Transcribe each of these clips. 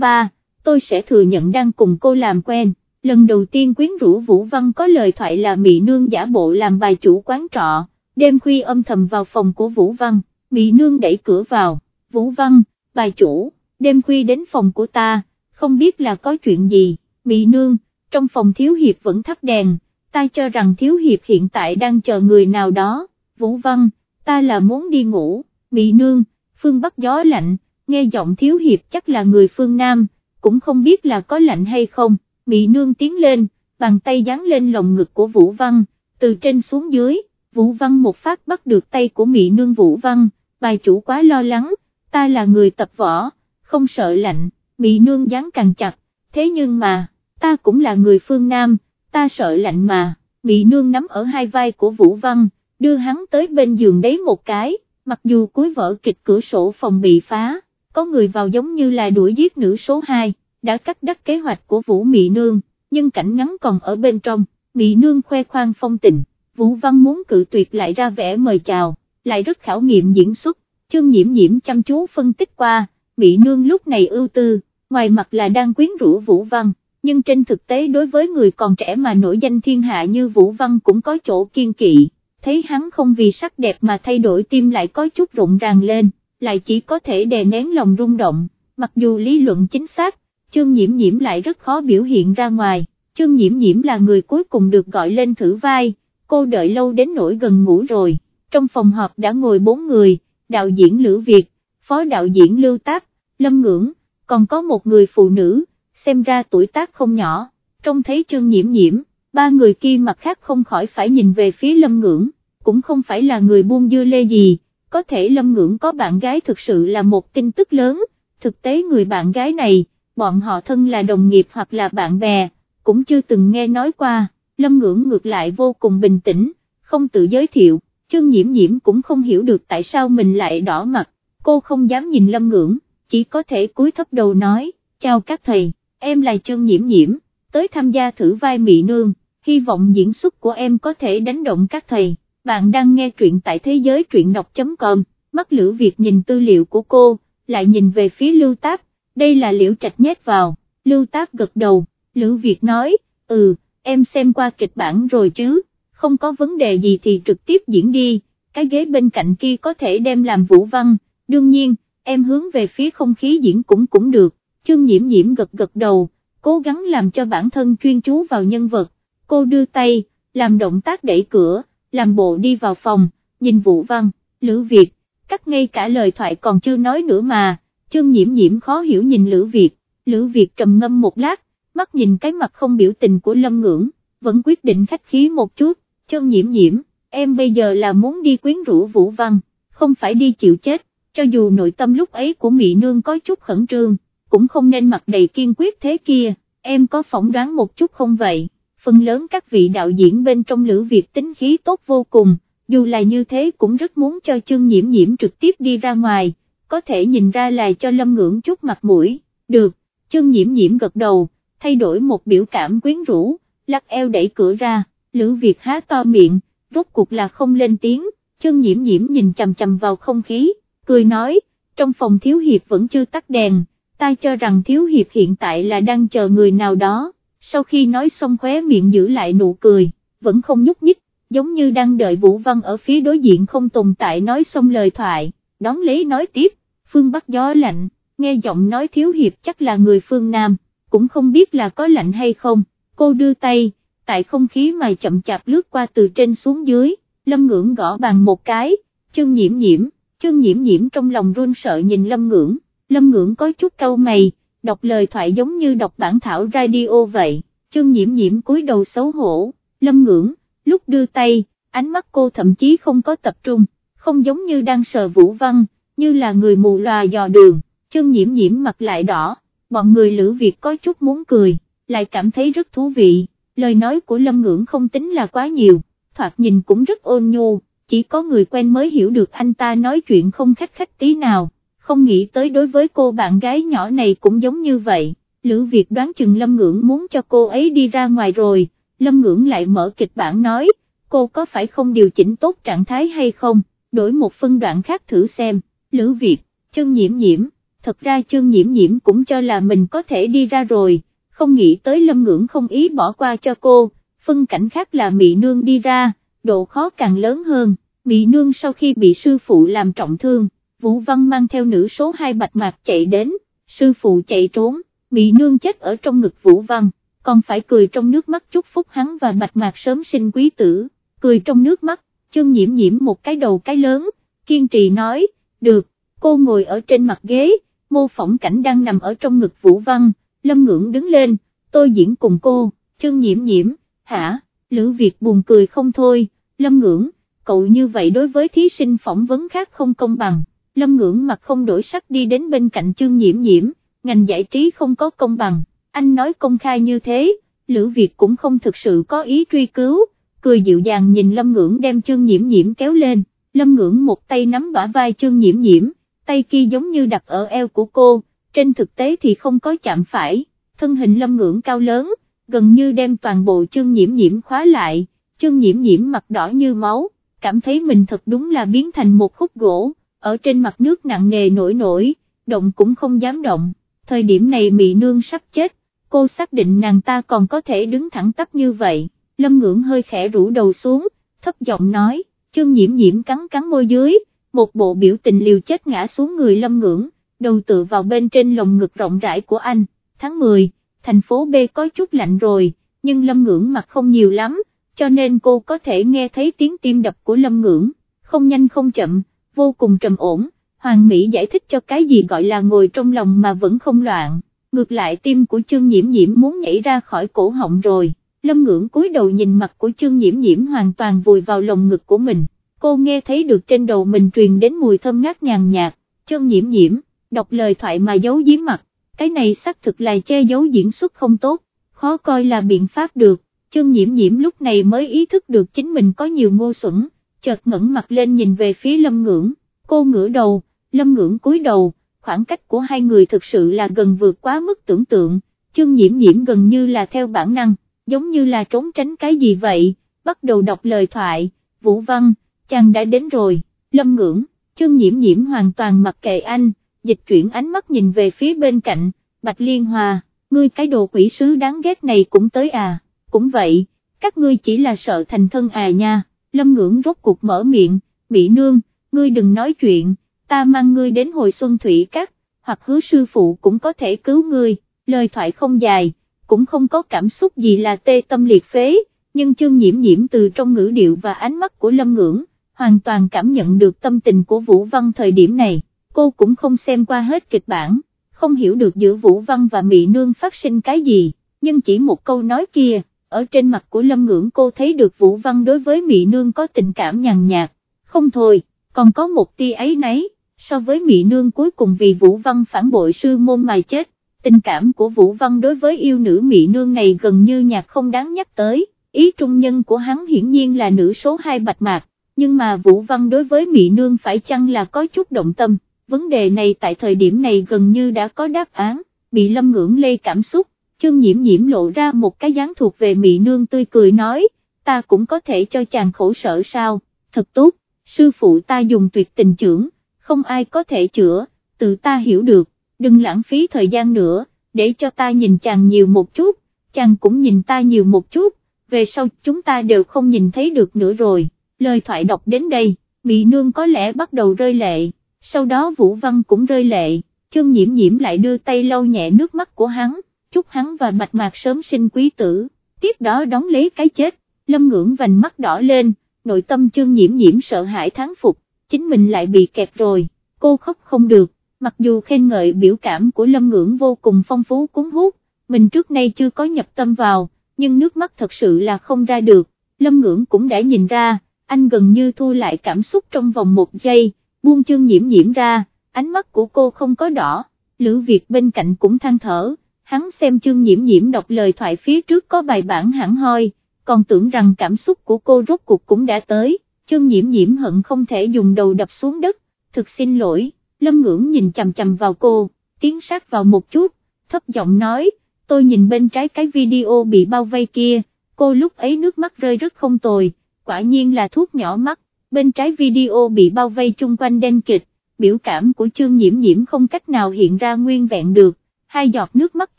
ba, tôi sẽ thừa nhận đang cùng cô làm quen. Lần đầu tiên quyến rũ Vũ Văn có lời thoại là Mị Nương giả bộ làm bài chủ quán trọ, đêm khuya âm thầm vào phòng của Vũ Văn, Mị Nương đẩy cửa vào, Vũ Văn, bài chủ, đêm khuya đến phòng của ta, không biết là có chuyện gì, Mị Nương, trong phòng Thiếu Hiệp vẫn thắp đèn, ta cho rằng Thiếu Hiệp hiện tại đang chờ người nào đó, Vũ Văn, ta là muốn đi ngủ, Mị Nương, phương Bắc gió lạnh, nghe giọng Thiếu Hiệp chắc là người phương Nam, cũng không biết là có lạnh hay không, Mị Nương tiến lên, bàn tay dán lên lồng ngực của Vũ Văn, từ trên xuống dưới, Vũ Văn một phát bắt được tay của Mị Nương Vũ Văn, bài chủ quá lo lắng, ta là người tập võ, không sợ lạnh, Mị Nương dán càng chặt, thế nhưng mà, ta cũng là người phương Nam, ta sợ lạnh mà, Mị Nương nắm ở hai vai của Vũ Văn, đưa hắn tới bên giường đấy một cái, mặc dù cuối vở kịch cửa sổ phòng bị phá, có người vào giống như là đuổi giết nữ số 2, đã cắt đứt kế hoạch của Vũ Mị Nương, nhưng cảnh ngắn còn ở bên trong, Mị Nương khoe khoang phong tình, Vũ Văn muốn cự tuyệt lại ra vẻ mời chào, lại rất khảo nghiệm diễn xuất, chương nhiễm nhiễm chăm chú phân tích qua, Mị Nương lúc này ưu tư, ngoài mặt là đang quyến rũ Vũ Văn, nhưng trên thực tế đối với người còn trẻ mà nổi danh thiên hạ như Vũ Văn cũng có chỗ kiên kỵ, thấy hắn không vì sắc đẹp mà thay đổi tim lại có chút rụng ràng lên, lại chỉ có thể đè nén lòng rung động, mặc dù lý luận chính xác, chương nhiễm nhiễm lại rất khó biểu hiện ra ngoài, chương nhiễm nhiễm là người cuối cùng được gọi lên thử vai, cô đợi lâu đến nỗi gần ngủ rồi, trong phòng họp đã ngồi bốn người, đạo diễn Lữ Việt, phó đạo diễn Lưu Táp, Lâm Ngưỡng, còn có một người phụ nữ, xem ra tuổi tác không nhỏ, trông thấy chương nhiễm nhiễm, ba người kia mặt khác không khỏi phải nhìn về phía Lâm Ngưỡng, cũng không phải là người buông dưa lê gì, có thể Lâm Ngưỡng có bạn gái thực sự là một tin tức lớn, thực tế người bạn gái này, bọn họ thân là đồng nghiệp hoặc là bạn bè, cũng chưa từng nghe nói qua, Lâm Ngưỡng ngược lại vô cùng bình tĩnh, không tự giới thiệu, Trương nhiễm nhiễm cũng không hiểu được tại sao mình lại đỏ mặt, cô không dám nhìn Lâm Ngưỡng, chỉ có thể cúi thấp đầu nói, chào các thầy, em là Trương nhiễm nhiễm, tới tham gia thử vai Mị Nương, hy vọng diễn xuất của em có thể đánh động các thầy, bạn đang nghe truyện tại thế giới truyện đọc.com, mắt Lữ Việt nhìn tư liệu của cô, lại nhìn về phía Lưu Táp, đây là liễu trạch nhét vào, Lưu Táp gật đầu, Lữ Việt nói, ừ, em xem qua kịch bản rồi chứ, không có vấn đề gì thì trực tiếp diễn đi, cái ghế bên cạnh kia có thể đem làm vũ văn, đương nhiên, em hướng về phía không khí diễn cũng cũng được, chương nhiễm nhiễm gật gật đầu, cố gắng làm cho bản thân chuyên chú vào nhân vật, cô đưa tay, làm động tác đẩy cửa, làm bộ đi vào phòng, nhìn vũ văn, Lữ Việt, cắt ngay cả lời thoại còn chưa nói nữa mà, chương nhiễm nhiễm khó hiểu nhìn Lữ Việt, Lữ Việt trầm ngâm một lát, mắt nhìn cái mặt không biểu tình của Lâm Ngưỡng, vẫn quyết định khách khí một chút, chương nhiễm nhiễm, em bây giờ là muốn đi quyến rũ Vũ Văn, không phải đi chịu chết, cho dù nội tâm lúc ấy của Mị Nương có chút khẩn trương, cũng không nên mặt đầy kiên quyết thế kia, em có phỏng đoán một chút không vậy, phần lớn các vị đạo diễn bên trong Lữ Việt tính khí tốt vô cùng, dù là như thế cũng rất muốn cho chương nhiễm nhiễm trực tiếp đi ra ngoài, có thể nhìn ra là cho lâm ngưỡng chút mặt mũi, được, chương nhiễm nhiễm gật đầu, thay đổi một biểu cảm quyến rũ, lắc eo đẩy cửa ra, Lữ Việt há to miệng, rốt cuộc là không lên tiếng, chương nhiễm nhiễm nhìn chầm chầm vào không khí, cười nói, trong phòng thiếu hiệp vẫn chưa tắt đèn, ta cho rằng thiếu hiệp hiện tại là đang chờ người nào đó, sau khi nói xong khóe miệng giữ lại nụ cười, vẫn không nhúc nhích, giống như đang đợi Vũ Văn ở phía đối diện không tồn tại nói xong lời thoại, đón lấy nói tiếp, phương Bắc gió lạnh, nghe giọng nói thiếu hiệp chắc là người phương Nam, cũng không biết là có lạnh hay không, cô đưa tay, tại không khí mà chậm chạp lướt qua từ trên xuống dưới, lâm ngưỡng gõ bàn một cái, chân nhiễm nhiễm, chân nhiễm nhiễm trong lòng run sợ nhìn lâm ngưỡng, lâm ngưỡng có chút câu mày, đọc lời thoại giống như đọc bản thảo radio vậy, chương nhiễm nhiễm cúi đầu xấu hổ, lâm ngưỡng, lúc đưa tay, ánh mắt cô thậm chí không có tập trung, không giống như đang sờ vũ văn, như là người mù loà dò đường, chương nhiễm nhiễm mặt lại đỏ, bọn người Lữ Việt có chút muốn cười, lại cảm thấy rất thú vị, lời nói của Lâm Ngưỡng không tính là quá nhiều, thoạt nhìn cũng rất ôn nhu, chỉ có người quen mới hiểu được anh ta nói chuyện không khách khách tí nào, không nghĩ tới đối với cô bạn gái nhỏ này cũng giống như vậy, Lữ Việt đoán chừng Lâm Ngưỡng muốn cho cô ấy đi ra ngoài rồi, Lâm Ngưỡng lại mở kịch bản nói, cô có phải không điều chỉnh tốt trạng thái hay không, đổi một phân đoạn khác thử xem, Lữ Việt, chân nhiễm nhiễm thật ra Trương nhiễm nhiễm cũng cho là mình có thể đi ra rồi, không nghĩ tới lâm ngưỡng không ý bỏ qua cho cô, phân cảnh khác là mị nương đi ra, độ khó càng lớn hơn, mị nương sau khi bị sư phụ làm trọng thương, Vũ Văn mang theo nữ số 2 bạch mạc chạy đến, sư phụ chạy trốn, Mỹ nương chết ở trong ngực Vũ Văn, còn phải cười trong nước mắt chúc phúc hắn và bạch mạc sớm sinh quý tử, cười trong nước mắt, chương nhiễm nhiễm một cái đầu cái lớn, kiên trì nói, được, cô ngồi ở trên mặt ghế, mô phỏng cảnh đang nằm ở trong ngực Vũ Văn, Lâm Ngưỡng đứng lên, tôi diễn cùng cô, chương nhiễm nhiễm, hả, Lữ Việt buồn cười không thôi, Lâm Ngưỡng, cậu như vậy đối với thí sinh phỏng vấn khác không công bằng, Lâm Ngưỡng mặt không đổi sắc đi đến bên cạnh chương nhiễm nhiễm, ngành giải trí không có công bằng, anh nói công khai như thế, Lữ Việt cũng không thực sự có ý truy cứu, cười dịu dàng nhìn Lâm Ngưỡng đem chương nhiễm nhiễm kéo lên, Lâm Ngưỡng một tay nắm bả vai chương nhiễm nhiễm, tay kia giống như đặt ở eo của cô, trên thực tế thì không có chạm phải, thân hình Lâm Ngưỡng cao lớn, gần như đem toàn bộ chương nhiễm nhiễm khóa lại, chương nhiễm nhiễm mặt đỏ như máu, cảm thấy mình thật đúng là biến thành một khúc gỗ, ở trên mặt nước nặng nề nổi nổi, động cũng không dám động, thời điểm này mị nương sắp chết, cô xác định nàng ta còn có thể đứng thẳng tắp như vậy, lâm ngưỡng hơi khẽ rũ đầu xuống, thấp giọng nói, chương nhiễm nhiễm cắn cắn môi dưới, một bộ biểu tình liều chết ngã xuống người lâm ngưỡng, đầu tựa vào bên trên lồng ngực rộng rãi của anh, tháng 10, thành phố B có chút lạnh rồi, nhưng lâm ngưỡng mặt không nhiều lắm, cho nên cô có thể nghe thấy tiếng tim đập của lâm ngưỡng, không nhanh không chậm, vô cùng trầm ổn, Hoàng Mỹ giải thích cho cái gì gọi là ngồi trong lòng mà vẫn không loạn, ngược lại tim của Trương nhiễm nhiễm muốn nhảy ra khỏi cổ họng rồi, lâm ngưỡng cúi đầu nhìn mặt của Trương nhiễm nhiễm hoàn toàn vùi vào lồng ngực của mình, cô nghe thấy được trên đầu mình truyền đến mùi thơm ngát nhàn nhạt, Trương nhiễm nhiễm, đọc lời thoại mà giấu giếm mặt, cái này xác thực là che giấu diễn xuất không tốt, khó coi là biện pháp được, Trương nhiễm nhiễm lúc này mới ý thức được chính mình có nhiều ngô xuẩn, chợt ngẩng mặt lên nhìn về phía lâm ngưỡng, cô ngửa đầu, lâm ngưỡng cúi đầu, khoảng cách của hai người thực sự là gần vượt quá mức tưởng tượng, chương nhiễm nhiễm gần như là theo bản năng, giống như là trốn tránh cái gì vậy, bắt đầu đọc lời thoại, Vũ Văn, chàng đã đến rồi, lâm ngưỡng, chương nhiễm nhiễm hoàn toàn mặc kệ anh, dịch chuyển ánh mắt nhìn về phía bên cạnh, Bạch Liên Hòa, ngươi cái đồ quỷ sứ đáng ghét này cũng tới à, cũng vậy, các ngươi chỉ là sợ thành thân à nha, lâm ngưỡng rốt cuộc mở miệng, Mỹ Nương, ngươi đừng nói chuyện, ta mang ngươi đến hồi xuân thủy cắt, hoặc hứa sư phụ cũng có thể cứu ngươi, lời thoại không dài, cũng không có cảm xúc gì là tê tâm liệt phế, nhưng chương nhiễm nhiễm từ trong ngữ điệu và ánh mắt của lâm ngưỡng, hoàn toàn cảm nhận được tâm tình của Vũ Văn thời điểm này, cô cũng không xem qua hết kịch bản, không hiểu được giữa Vũ Văn và Mỹ Nương phát sinh cái gì, nhưng chỉ một câu nói kia, ở trên mặt của Lâm Ngưỡng cô thấy được Vũ Văn đối với Mị Nương có tình cảm nhàn nhạt, không thôi, còn có một tia ấy nấy, so với Mị Nương cuối cùng vì Vũ Văn phản bội sư môn mà chết, tình cảm của Vũ Văn đối với yêu nữ Mị Nương này gần như nhạt không đáng nhắc tới, ý trung nhân của hắn hiển nhiên là nữ số 2 bạch mạc, nhưng mà Vũ Văn đối với Mị Nương phải chăng là có chút động tâm, vấn đề này tại thời điểm này gần như đã có đáp án, bị lâm ngưỡng lây cảm xúc, chương nhiễm nhiễm lộ ra một cái dáng thuộc về Mị Nương tươi cười nói, ta cũng có thể cho chàng khổ sở sao, thật tốt, sư phụ ta dùng tuyệt tình trưởng, không ai có thể chữa, tự ta hiểu được, đừng lãng phí thời gian nữa, để cho ta nhìn chàng nhiều một chút, chàng cũng nhìn ta nhiều một chút, về sau chúng ta đều không nhìn thấy được nữa rồi. Lời thoại đọc đến đây, Mị Nương có lẽ bắt đầu rơi lệ, sau đó Vũ Văn cũng rơi lệ, chương nhiễm nhiễm lại đưa tay lau nhẹ nước mắt của hắn, chúc hắn và bạch mạc sớm sinh quý tử, tiếp đó đóng lấy cái chết, lâm ngưỡng vành mắt đỏ lên, nội tâm chương nhiễm nhiễm sợ hãi thắng phục, chính mình lại bị kẹt rồi, cô khóc không được, mặc dù khen ngợi biểu cảm của lâm ngưỡng vô cùng phong phú cuốn hút, mình trước nay chưa có nhập tâm vào, nhưng nước mắt thật sự là không ra được, lâm ngưỡng cũng đã nhìn ra, anh gần như thu lại cảm xúc trong vòng một giây, buông chương nhiễm nhiễm ra, ánh mắt của cô không có đỏ, Lữ Việt bên cạnh cũng than thở, hắn xem chương nhiễm nhiễm đọc lời thoại phía trước có bài bản hẳn hoi, còn tưởng rằng cảm xúc của cô rốt cuộc cũng đã tới, chương nhiễm nhiễm hận không thể dùng đầu đập xuống đất, thực xin lỗi, lâm ngưỡng nhìn chầm chầm vào cô, tiến sát vào một chút, thấp giọng nói, tôi nhìn bên trái cái video bị bao vây kia, cô lúc ấy nước mắt rơi rất không tồi quả nhiên là thuốc nhỏ mắt, bên trái video bị bao vây chung quanh đen kịch, biểu cảm của chương nhiễm nhiễm không cách nào hiện ra nguyên vẹn được, hai giọt nước mắt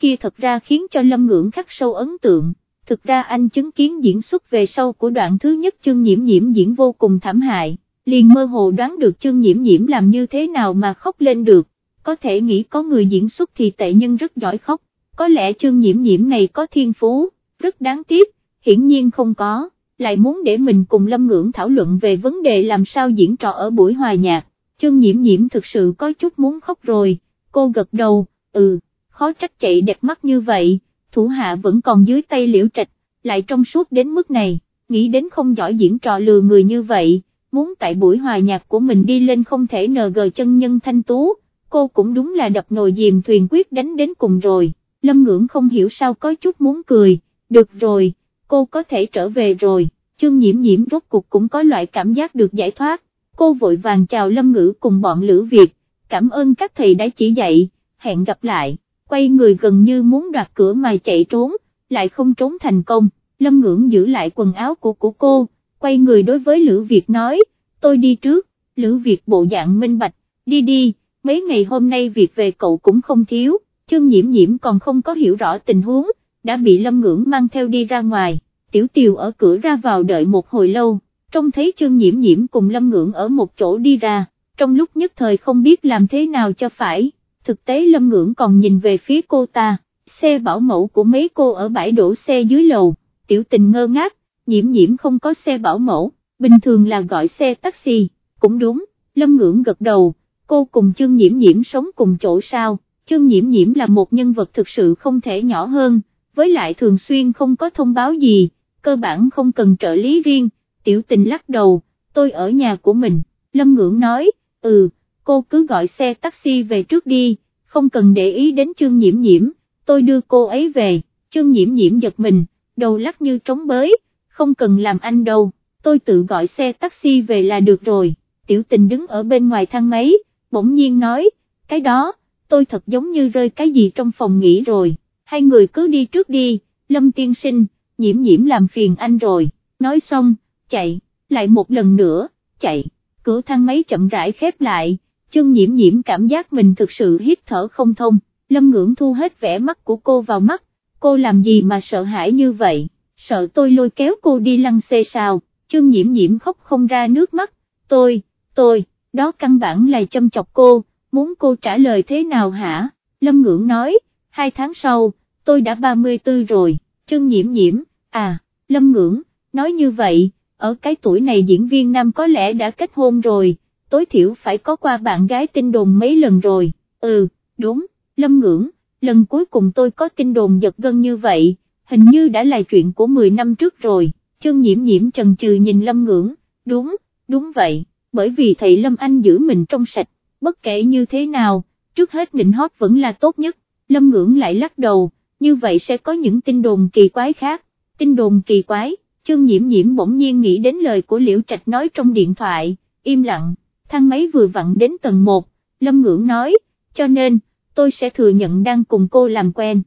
kia thật ra khiến cho lâm ngưỡng khắc sâu ấn tượng, thực ra anh chứng kiến diễn xuất về sau của đoạn thứ nhất chương nhiễm nhiễm diễn vô cùng thảm hại, liền mơ hồ đoán được chương nhiễm nhiễm làm như thế nào mà khóc lên được, có thể nghĩ có người diễn xuất thì tệ nhân rất giỏi khóc, có lẽ chương nhiễm nhiễm này có thiên phú, rất đáng tiếc, hiển nhiên không có, lại muốn để mình cùng lâm ngưỡng thảo luận về vấn đề làm sao diễn trò ở buổi hòa nhạc, chương nhiễm nhiễm thực sự có chút muốn khóc rồi, cô gật đầu, ừ, khó trách chạy đẹp mắt như vậy, thủ hạ vẫn còn dưới tay liễu trạch, lại trong suốt đến mức này, nghĩ đến không giỏi diễn trò lừa người như vậy, muốn tại buổi hòa nhạc của mình đi lên không thể nờ gờ chân nhân thanh tú, cô cũng đúng là đập nồi dìm thuyền quyết đánh đến cùng rồi, lâm ngưỡng không hiểu sao có chút muốn cười, được rồi, cô có thể trở về rồi, chương nhiễm nhiễm rốt cuộc cũng có loại cảm giác được giải thoát, cô vội vàng chào lâm ngữ cùng bọn Lữ Việt, cảm ơn các thầy đã chỉ dạy, hẹn gặp lại, quay người gần như muốn đoạt cửa mà chạy trốn, lại không trốn thành công, lâm ngưỡng giữ lại quần áo của của cô, quay người đối với Lữ Việt nói, tôi đi trước, Lữ Việt bộ dạng minh bạch, đi đi, mấy ngày hôm nay việc về cậu cũng không thiếu, chương nhiễm nhiễm còn không có hiểu rõ tình huống, đã bị lâm ngưỡng mang theo đi ra ngoài, tiểu tiều ở cửa ra vào đợi một hồi lâu, trông thấy chương nhiễm nhiễm cùng lâm ngưỡng ở một chỗ đi ra, trong lúc nhất thời không biết làm thế nào cho phải, thực tế lâm ngưỡng còn nhìn về phía cô ta, xe bảo mẫu của mấy cô ở bãi đổ xe dưới lầu, tiểu tình ngơ ngác, nhiễm nhiễm không có xe bảo mẫu, bình thường là gọi xe taxi, cũng đúng, lâm ngưỡng gật đầu, cô cùng chương nhiễm nhiễm sống cùng chỗ sao, chương nhiễm nhiễm là một nhân vật thực sự không thể nhỏ hơn, với lại thường xuyên không có thông báo gì, cơ bản không cần trợ lý riêng, tiểu tình lắc đầu, tôi ở nhà của mình, lâm ngưỡng nói, ừ, cô cứ gọi xe taxi về trước đi, không cần để ý đến chương nhiễm nhiễm, tôi đưa cô ấy về, chương nhiễm nhiễm giật mình, đầu lắc như trống bới, không cần làm anh đâu, tôi tự gọi xe taxi về là được rồi, tiểu tình đứng ở bên ngoài thang máy, bỗng nhiên nói, cái đó, tôi thật giống như rơi cái gì trong phòng nghỉ rồi, hai người cứ đi trước đi, lâm tiên sinh, nhiễm nhiễm làm phiền anh rồi, nói xong, chạy, lại một lần nữa, chạy, cửa thang máy chậm rãi khép lại, chân nhiễm nhiễm cảm giác mình thực sự hít thở không thông, lâm ngưỡng thu hết vẻ mắt của cô vào mắt, cô làm gì mà sợ hãi như vậy, sợ tôi lôi kéo cô đi lăn xê sao, chân nhiễm nhiễm khóc không ra nước mắt, tôi, tôi, đó căn bản là châm chọc cô, muốn cô trả lời thế nào hả, lâm ngưỡng nói, hai tháng sau, tôi đã 34 rồi, chân nhiễm nhiễm, à, lâm ngưỡng, nói như vậy, ở cái tuổi này diễn viên nam có lẽ đã kết hôn rồi, tối thiểu phải có qua bạn gái tin đồn mấy lần rồi, ừ, đúng, lâm ngưỡng, lần cuối cùng tôi có tin đồn giật gân như vậy, hình như đã là chuyện của 10 năm trước rồi, chân nhiễm nhiễm chần chừ nhìn lâm ngưỡng, đúng, đúng vậy, bởi vì thầy lâm anh giữ mình trong sạch, bất kể như thế nào, trước hết nịnh hót vẫn là tốt nhất, lâm ngưỡng lại lắc đầu, như vậy sẽ có những tin đồn kỳ quái khác, tin đồn kỳ quái, chương nhiễm nhiễm bỗng nhiên nghĩ đến lời của Liễu Trạch nói trong điện thoại, im lặng, thang máy vừa vặn đến tầng 1, Lâm Ngưỡng nói, cho nên, tôi sẽ thừa nhận đang cùng cô làm quen,